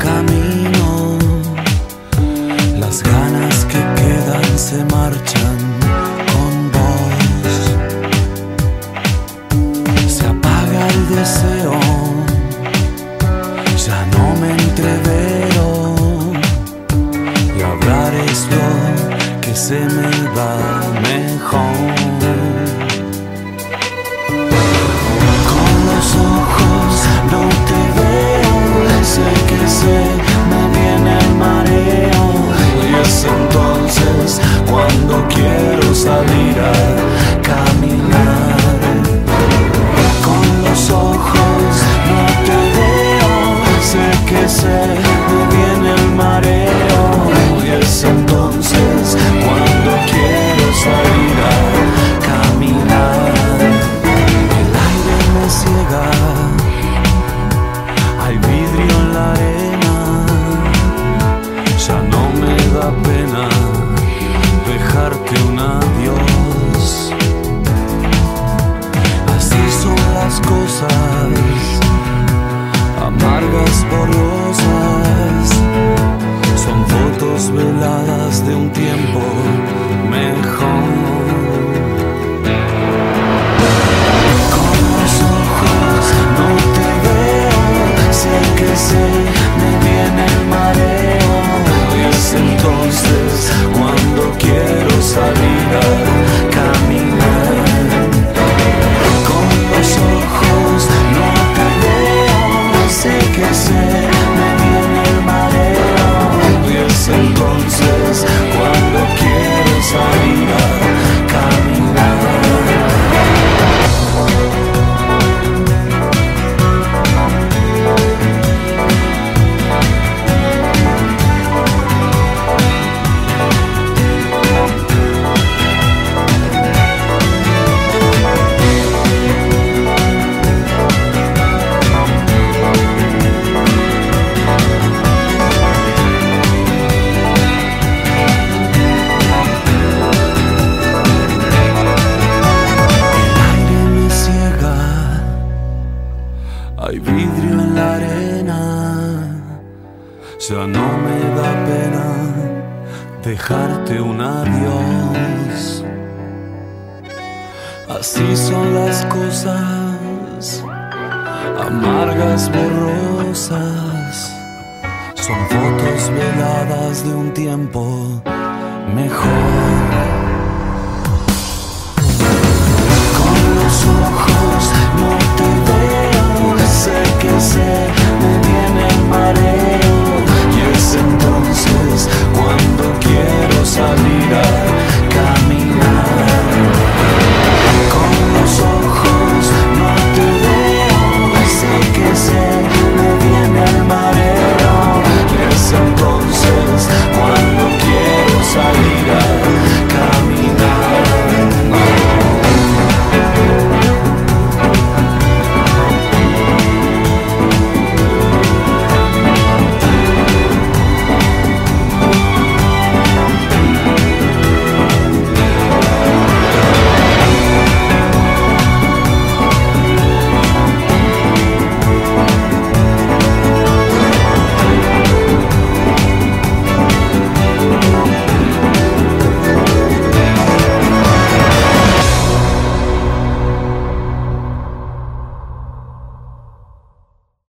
camino, las ganas que quedan se marchan con vos. Se apaga el deseo, ya no me entrevero y hablar es lo que se me da mejor. Cuando quiero salir a caminar. Con los ojos no te veo, sé que se amargas, sé hay vidrio en la arena, ya no me da pena dejarte un adiós. Así son las cosas, amargas, borrosas, son fotos veladas de un tiempo mejor.